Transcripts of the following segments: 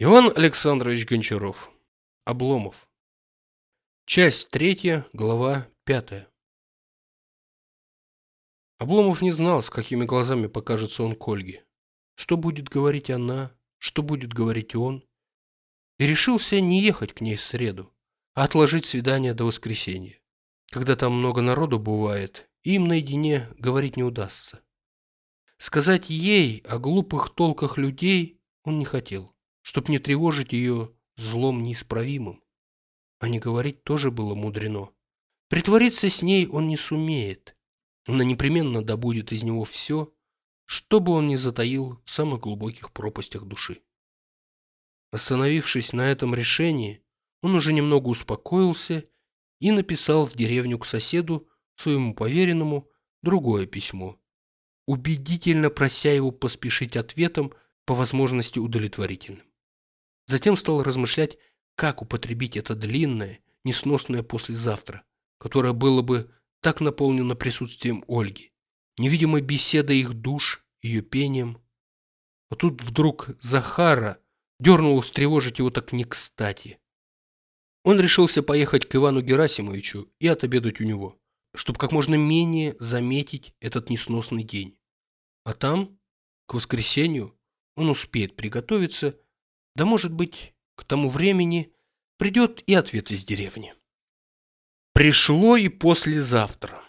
Иван Александрович Гончаров. Обломов. Часть третья, глава пятая. Обломов не знал, с какими глазами покажется он к Ольге. Что будет говорить она, что будет говорить он. И решился не ехать к ней в среду, а отложить свидание до воскресенья. Когда там много народу бывает, им наедине говорить не удастся. Сказать ей о глупых толках людей он не хотел, чтоб не тревожить ее злом неисправимым. А не говорить тоже было мудрено. Притвориться с ней он не сумеет. Она непременно добудет из него все, что бы он ни затаил в самых глубоких пропастях души. Остановившись на этом решении, он уже немного успокоился и написал в деревню к соседу, своему поверенному, другое письмо, убедительно прося его поспешить ответом по возможности удовлетворительным. Затем стал размышлять, как употребить это длинное, несносное послезавтра, которое было бы так наполнено присутствием Ольги, невидимой беседой их душ, ее пением. А тут вдруг Захара дернуло встревожить его так не кстати. Он решился поехать к Ивану Герасимовичу и отобедать у него чтобы как можно менее заметить этот несносный день. А там, к воскресенью, он успеет приготовиться, да, может быть, к тому времени придет и ответ из деревни. Пришло и послезавтра.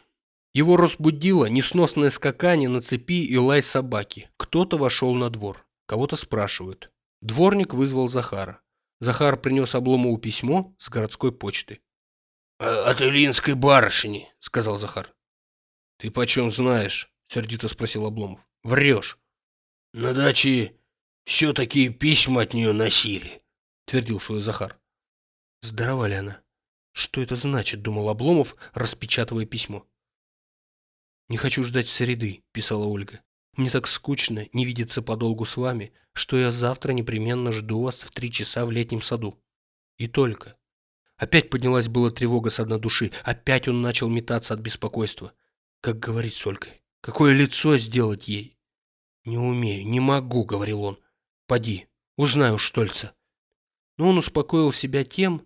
Его разбудило несносное скакание на цепи и лай собаки. Кто-то вошел на двор. Кого-то спрашивают. Дворник вызвал Захара. Захар принес Обломову письмо с городской почты. «А, «От Ильинской барышни», — сказал Захар. «Ты почем знаешь?» — сердито спросил Обломов. «Врешь». «На даче все такие письма от нее носили», — твердил свой Захар. Здорова ли она? Что это значит, думал Обломов, распечатывая письмо. «Не хочу ждать среды», — писала Ольга. «Мне так скучно не видеться подолгу с вами, что я завтра непременно жду вас в три часа в летнем саду. И только. Опять поднялась была тревога с одной души. Опять он начал метаться от беспокойства. Как говорить с Олькой? Какое лицо сделать ей? Не умею, не могу, говорил он. Поди, узнаю Штольца. Но он успокоил себя тем,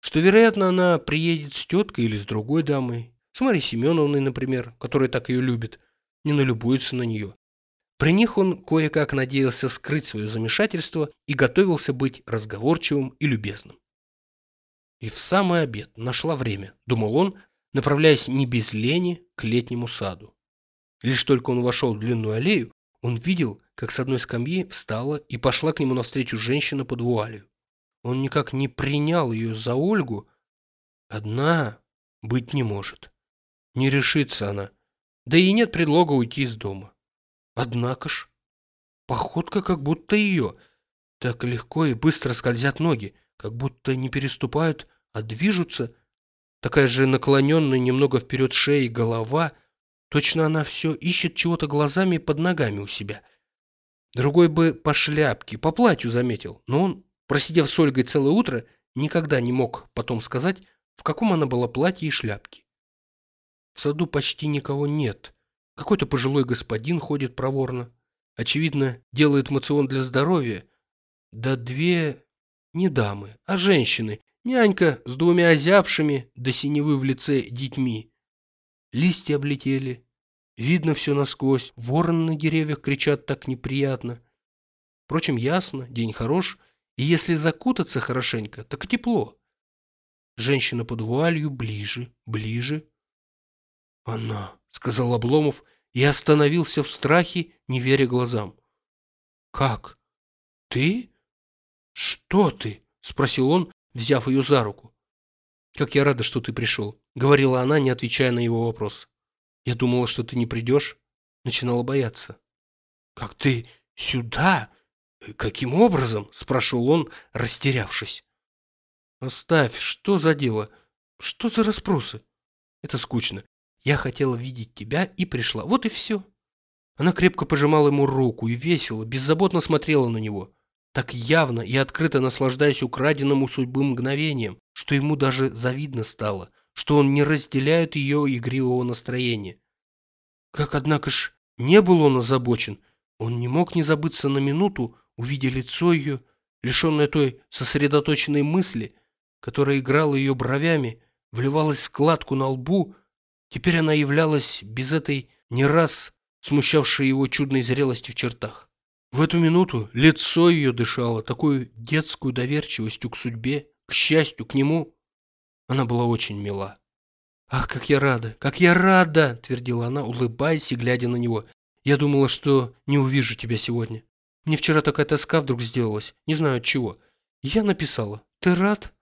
что, вероятно, она приедет с теткой или с другой дамой, с Марьей Семеновной, например, которая так ее любит, не налюбуется на нее. При них он кое-как надеялся скрыть свое замешательство и готовился быть разговорчивым и любезным. И в самый обед нашла время, думал он, направляясь не без лени к летнему саду. Лишь только он вошел в длинную аллею, он видел, как с одной скамьи встала и пошла к нему навстречу женщина под вуалью. Он никак не принял ее за Ольгу. Одна быть не может. Не решится она. Да и нет предлога уйти из дома. Однако ж, походка как будто ее. Так легко и быстро скользят ноги, как будто не переступают а движутся, такая же наклоненная немного вперед шея и голова, точно она все ищет чего-то глазами под ногами у себя. Другой бы по шляпке, по платью заметил, но он, просидев с Ольгой целое утро, никогда не мог потом сказать, в каком она была платье и шляпке. В саду почти никого нет. Какой-то пожилой господин ходит проворно. Очевидно, делает мацион для здоровья. Да две не дамы, а женщины Нянька с двумя озябшими до синевы в лице детьми. Листья облетели. Видно все насквозь. Вороны на деревьях кричат так неприятно. Впрочем, ясно, день хорош. И если закутаться хорошенько, так тепло. Женщина под вуалью ближе, ближе. «Она», — сказал Обломов и остановился в страхе, не веря глазам. «Как? Ты? Что ты?» — спросил он, взяв ее за руку. «Как я рада, что ты пришел», — говорила она, не отвечая на его вопрос. «Я думала, что ты не придешь». Начинала бояться. «Как ты сюда? Каким образом?» — спрашивал он, растерявшись. «Оставь, что за дело? Что за расспросы?» «Это скучно. Я хотела видеть тебя и пришла. Вот и все». Она крепко пожимала ему руку и весело, беззаботно смотрела на него так явно и открыто наслаждаясь украденным у судьбы мгновением, что ему даже завидно стало, что он не разделяет ее игривого настроения. Как, однако ж, не был он озабочен, он не мог не забыться на минуту, увидя лицо ее, лишенная той сосредоточенной мысли, которая играла ее бровями, вливалась складку на лбу, теперь она являлась без этой не раз смущавшей его чудной зрелости в чертах. В эту минуту лицо ее дышало такой детскую доверчивостью к судьбе, к счастью, к нему. Она была очень мила. «Ах, как я рада! Как я рада!» – твердила она, улыбаясь и глядя на него. «Я думала, что не увижу тебя сегодня. Мне вчера такая тоска вдруг сделалась, не знаю от чего. Я написала. Ты рад?»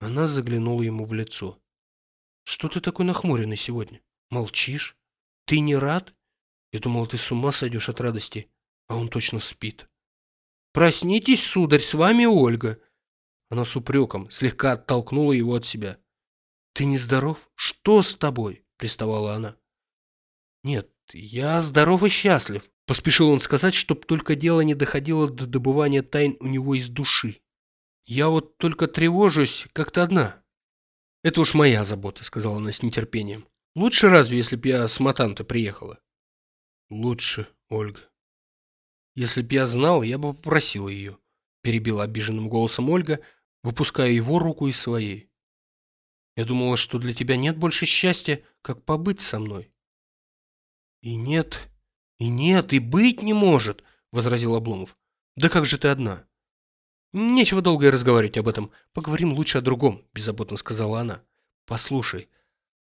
Она заглянула ему в лицо. «Что ты такой нахмуренный сегодня? Молчишь? Ты не рад? Я думал, ты с ума сойдешь от радости, а он точно спит». «Проснитесь, сударь, с вами Ольга!» Она с упреком слегка оттолкнула его от себя. «Ты нездоров? Что с тобой?» – приставала она. «Нет, я здоров и счастлив», – поспешил он сказать, чтоб только дело не доходило до добывания тайн у него из души. «Я вот только тревожусь как-то одна». «Это уж моя забота», – сказала она с нетерпением. «Лучше разве, если б я с Матанта приехала?» «Лучше, Ольга». «Если б я знал, я бы попросила ее», – перебила обиженным голосом Ольга, выпуская его руку из своей. Я думала, что для тебя нет больше счастья, как побыть со мной. И нет, и нет, и быть не может, возразил Обломов. Да как же ты одна? Нечего долго и разговаривать об этом. Поговорим лучше о другом, беззаботно сказала она. Послушай.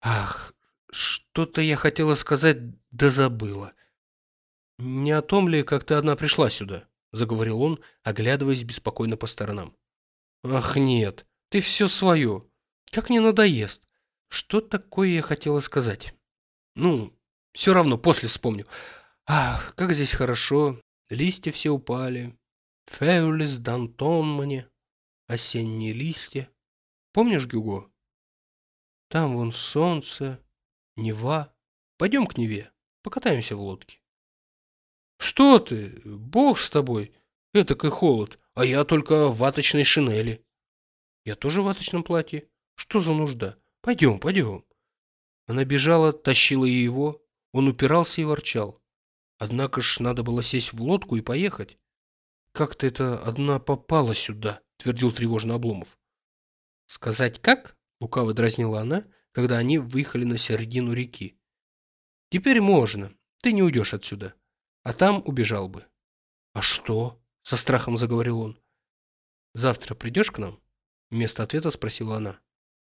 Ах, что-то я хотела сказать, да забыла. Не о том ли, как ты одна пришла сюда? Заговорил он, оглядываясь беспокойно по сторонам. Ах, нет, ты все свое. Как не надоест. Что такое я хотела сказать? Ну, все равно, после вспомню. Ах, как здесь хорошо. Листья все упали. Феулис Дантон мне. Осенние листья. Помнишь, Гюго? Там вон солнце, Нева. Пойдем к Неве, покатаемся в лодке. Что ты? Бог с тобой. Этакой холод, а я только в ваточной шинели. Я тоже в ваточном платье. Что за нужда? Пойдем, пойдем. Она бежала, тащила его. Он упирался и ворчал. Однако ж надо было сесть в лодку и поехать. Как ты это одна попала сюда? Твердил тревожно Обломов. Сказать как? Лукаво дразнила она, когда они выехали на середину реки. Теперь можно. Ты не уйдешь отсюда. А там убежал бы. А что? Со страхом заговорил он. Завтра придешь к нам? Вместо ответа спросила она.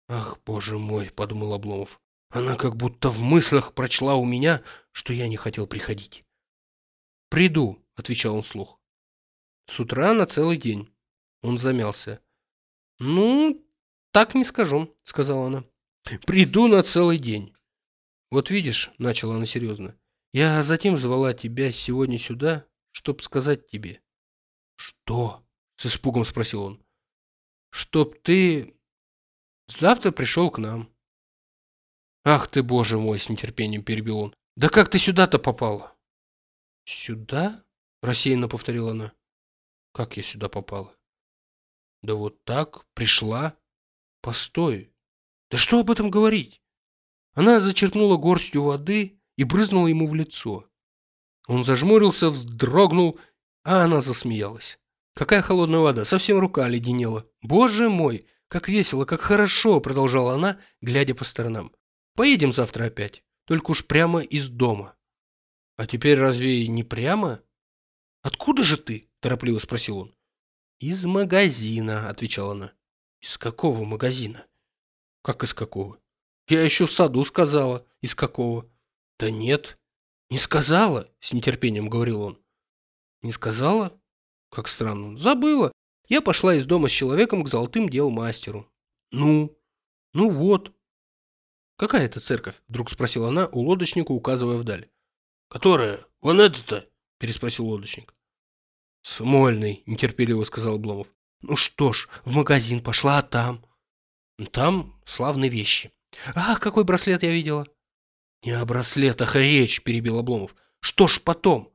Ах, боже мой, подумал Обломов. Она как будто в мыслях прочла у меня, что я не хотел приходить. Приду, отвечал он вслух. С утра на целый день. Он замялся. Ну, так не скажу, сказала она. Приду на целый день. Вот видишь, начала она серьезно. Я затем звала тебя сегодня сюда, чтоб сказать тебе. Что? С испугом спросил он. Чтоб ты Завтра пришел к нам. Ах ты, боже мой, с нетерпением перебил он. Да как ты сюда-то попала? Сюда? Рассеянно повторила она. Как я сюда попала? Да вот так, пришла. Постой. Да что об этом говорить? Она зачерпнула горстью воды и брызнула ему в лицо. Он зажмурился, вздрогнул, а она засмеялась. Какая холодная вода, совсем рука оледенела. Боже мой, как весело, как хорошо, продолжала она, глядя по сторонам. Поедем завтра опять, только уж прямо из дома. А теперь разве не прямо? Откуда же ты? торопливо спросил он. Из магазина, отвечала она. Из какого магазина? Как из какого? Я еще в саду сказала. Из какого? Да нет, не сказала, с нетерпением говорил он. Не сказала? Как странно. Забыла. Я пошла из дома с человеком к золотым дел мастеру. Ну? Ну вот. Какая это церковь? Вдруг спросила она у лодочника, указывая вдаль. Которая? Вон это-то? Переспросил лодочник. Смольный, нетерпеливо сказал Обломов. Ну что ж, в магазин пошла, а там? Там славные вещи. Ах, какой браслет я видела. Не о браслетах речь, перебил Обломов. Что ж потом?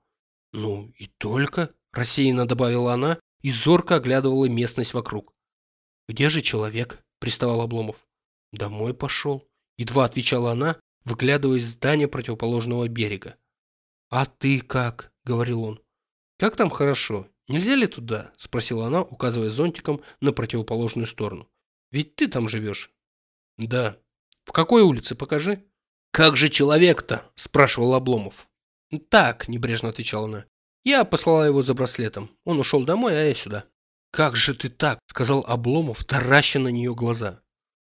Ну и только, рассеянно добавила она и зорко оглядывала местность вокруг. «Где же человек?» – приставал Обломов. «Домой пошел», – едва отвечала она, выглядывая из здания противоположного берега. «А ты как?» – говорил он. «Как там хорошо? нельзя ли туда?» – спросила она, указывая зонтиком на противоположную сторону. «Ведь ты там живешь?» «Да». «В какой улице? Покажи». «Как же человек-то?» – спрашивал Обломов. «Так», – небрежно отвечала она. «Я послала его за браслетом. Он ушел домой, а я сюда». «Как же ты так?» – сказал Обломов, тараща на нее глаза.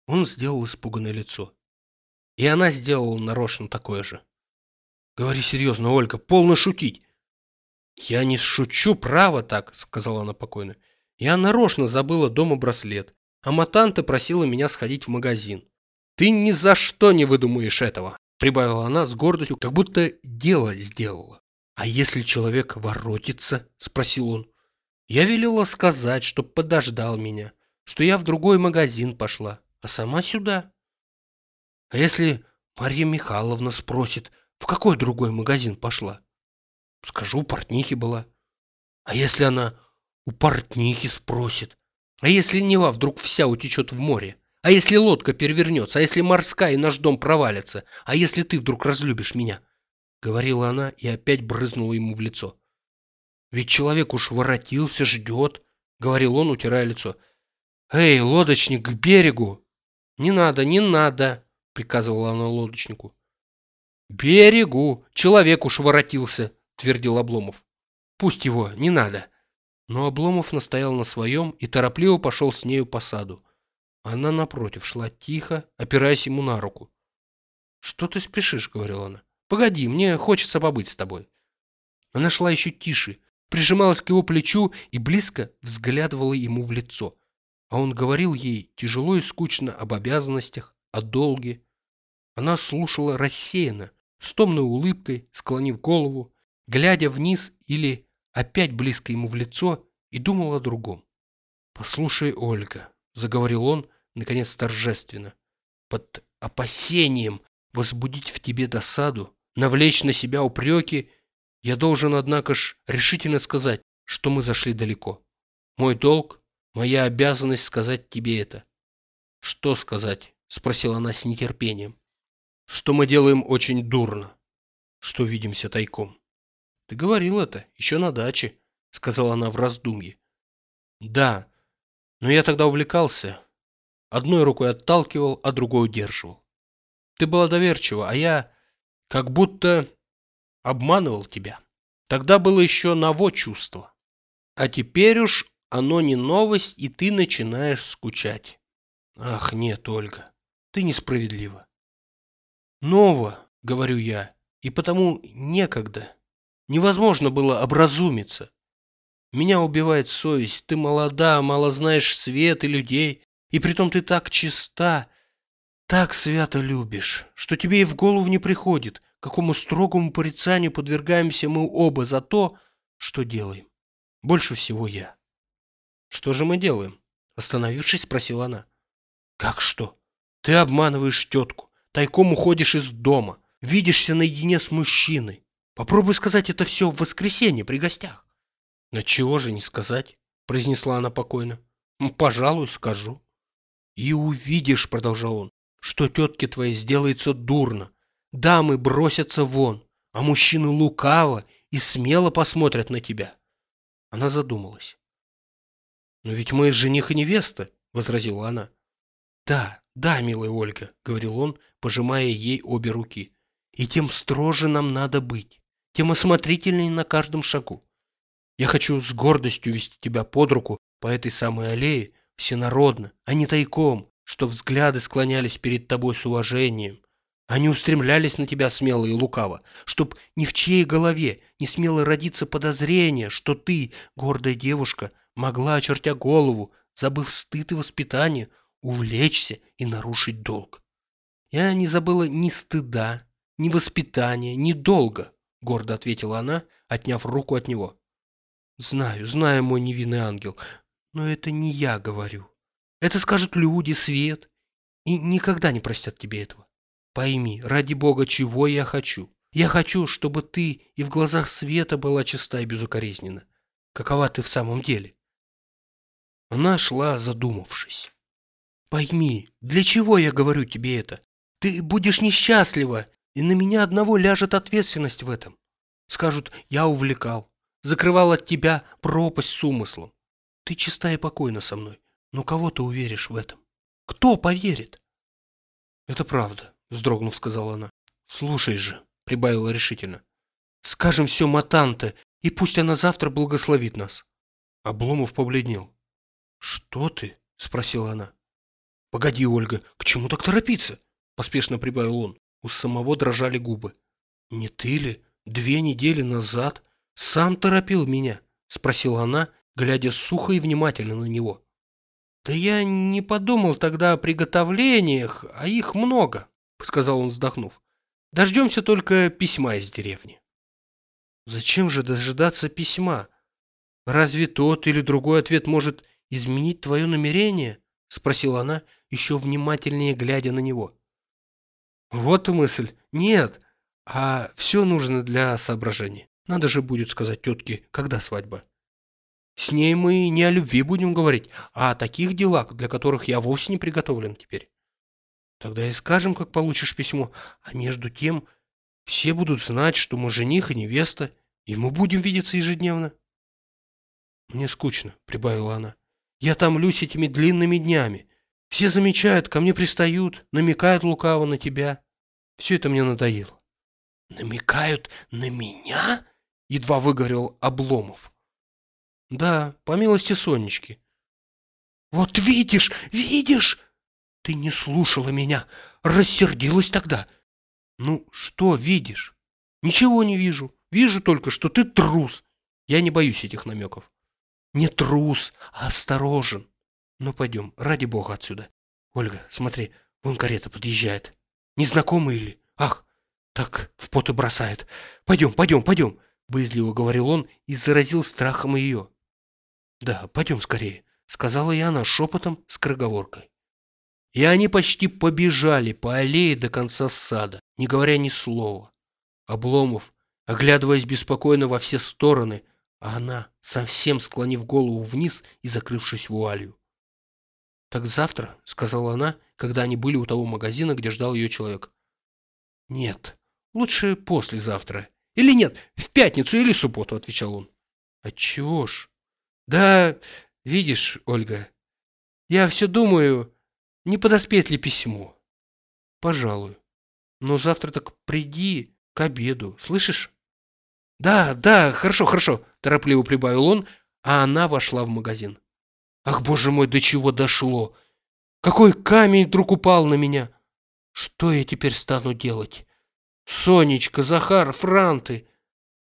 Он сделал испуганное лицо. И она сделала нарочно такое же. «Говори серьезно, Ольга, полно шутить!» «Я не шучу, право так», — сказала она покойно. «Я нарочно забыла дома браслет, а Матанта просила меня сходить в магазин. Ты ни за что не выдумаешь этого», — прибавила она с гордостью, как будто дело сделала. «А если человек воротится?» — спросил он. Я велела сказать, чтоб подождал меня, что я в другой магазин пошла, а сама сюда. А если Марья Михайловна спросит, в какой другой магазин пошла? Скажу, у портнихи была. А если она у портнихи спросит? А если Нева вдруг вся утечет в море? А если лодка перевернется? А если морская и наш дом провалится? А если ты вдруг разлюбишь меня? Говорила она и опять брызнула ему в лицо. Ведь человек уж воротился, ждет, говорил он, утирая лицо. Эй, лодочник, к берегу! Не надо, не надо, приказывала она лодочнику. Берегу! Человек уж воротился, твердил Обломов. Пусть его, не надо. Но Обломов настоял на своем и торопливо пошел с нею по саду. Она, напротив, шла тихо, опираясь ему на руку. «Что ты спешишь?» — говорила она. «Погоди, мне хочется побыть с тобой». Она шла еще тише, прижималась к его плечу и близко взглядывала ему в лицо. А он говорил ей тяжело и скучно об обязанностях, о долге. Она слушала рассеянно, с томной улыбкой, склонив голову, глядя вниз или опять близко ему в лицо, и думала о другом. «Послушай, Ольга», — заговорил он, наконец торжественно, «под опасением возбудить в тебе досаду, навлечь на себя упреки я должен, однако ж, решительно сказать, что мы зашли далеко. Мой долг, моя обязанность сказать тебе это. Что сказать? Спросила она с нетерпением. Что мы делаем очень дурно. Что видимся тайком. Ты говорил это еще на даче, сказала она в раздумье. Да, но я тогда увлекался. Одной рукой отталкивал, а другой удерживал. Ты была доверчива, а я как будто обманывал тебя. Тогда было еще ново чувство. А теперь уж оно не новость, и ты начинаешь скучать. Ах, нет, Ольга, ты несправедлива. Ново, говорю я, и потому некогда. Невозможно было образумиться. Меня убивает совесть. Ты молода, мало знаешь свет и людей, и притом ты так чиста, так свято любишь, что тебе и в голову не приходит, какому строгому порицанию подвергаемся мы оба за то, что делаем. Больше всего я. Что же мы делаем? Остановившись, спросила она. Как что? Ты обманываешь тетку, тайком уходишь из дома, видишься наедине с мужчиной. Попробуй сказать это все в воскресенье при гостях. А чего же не сказать? произнесла она покойно. Пожалуй, скажу. И увидишь, продолжал он, что тетке твоей сделается дурно, Дамы бросятся вон, а мужчины лукаво и смело посмотрят на тебя. Она задумалась. «Но ведь мы жених и невеста», — возразила она. «Да, да, милая Ольга», — говорил он, пожимая ей обе руки. «И тем строже нам надо быть, тем осмотрительнее на каждом шагу. Я хочу с гордостью вести тебя под руку по этой самой аллее, всенародно, а не тайком, что взгляды склонялись перед тобой с уважением, они устремлялись на тебя смело и лукаво, чтоб ни в чьей голове не смело родиться подозрение, что ты, гордая девушка, могла, очертя голову, забыв стыд и воспитание, увлечься и нарушить долг. Я не забыла ни стыда, ни воспитания, ни долга, гордо ответила она, отняв руку от него. Знаю, знаю, мой невинный ангел, но это не я говорю. Это скажут люди, свет, и никогда не простят тебе этого. Пойми, ради бога, чего я хочу. Я хочу, чтобы ты и в глазах света была чиста и безукоризненна. Какова ты в самом деле? Она шла, задумавшись. Пойми, для чего я говорю тебе это? Ты будешь несчастлива, и на меня одного ляжет ответственность в этом. Скажут, я увлекал. закрывал от тебя пропасть с умыслом. Ты чиста и покойна со мной, но кого ты уверишь в этом? Кто поверит? Это правда, вздрогнув, сказала она. Слушай же, прибавила решительно. Скажем все Матанте, и пусть она завтра благословит нас. Обломов побледнел. Что ты? спросила она. Погоди, Ольга, к чему так торопиться? Поспешно прибавил он. У самого дрожали губы. Не ты ли две недели назад сам торопил меня? Спросила она, глядя сухо и внимательно на него. Да я не подумал тогда о приготовлениях, а их много, сказал он, вздохнув. Дождемся только письма из деревни. Зачем же дожидаться письма? Разве тот или другой ответ может изменить твое намерение? Спросила она, еще внимательнее глядя на него. Вот и мысль. Нет, а все нужно для соображения. Надо же будет сказать тетке, когда свадьба. С ней мы не о любви будем говорить, а о таких делах, для которых я вовсе не приготовлен теперь. Тогда и скажем, как получишь письмо, а между тем все будут знать, что мы жених и невеста, и мы будем видеться ежедневно. Мне скучно, прибавила она. Я томлюсь этими длинными днями. Все замечают, ко мне пристают, намекают лукаво на тебя. Все это мне надоело. Намекают на меня? Едва выговорил Обломов. Да, по милости Сонечки. Вот видишь, видишь? Ты не слушала меня, рассердилась тогда. Ну, что видишь? Ничего не вижу. Вижу только, что ты трус. Я не боюсь этих намеков. Не трус, а осторожен. Ну, пойдем, ради бога отсюда. Ольга, смотри, вон карета подъезжает. Незнакомый ли? Ах, так в поты бросает. Пойдем, пойдем, пойдем, боязливо говорил он и заразил страхом ее. Да, пойдем скорее, сказала и она шепотом с кроговоркой. И они почти побежали по аллее до конца сада, не говоря ни слова. Обломов, оглядываясь беспокойно во все стороны, а она, совсем склонив голову вниз и закрывшись вуалью. «Так завтра», — сказала она, когда они были у того магазина, где ждал ее человек. «Нет, лучше послезавтра. Или нет, в пятницу или субботу», — отвечал он. «Отчего ж?» «Да, видишь, Ольга, я все думаю, не подоспеет ли письмо?» «Пожалуй. Но завтра так приди к обеду, слышишь?» «Да, да, хорошо, хорошо», – торопливо прибавил он, а она вошла в магазин. «Ах, боже мой, до чего дошло! Какой камень вдруг упал на меня! Что я теперь стану делать? Сонечка, Захар, Франты,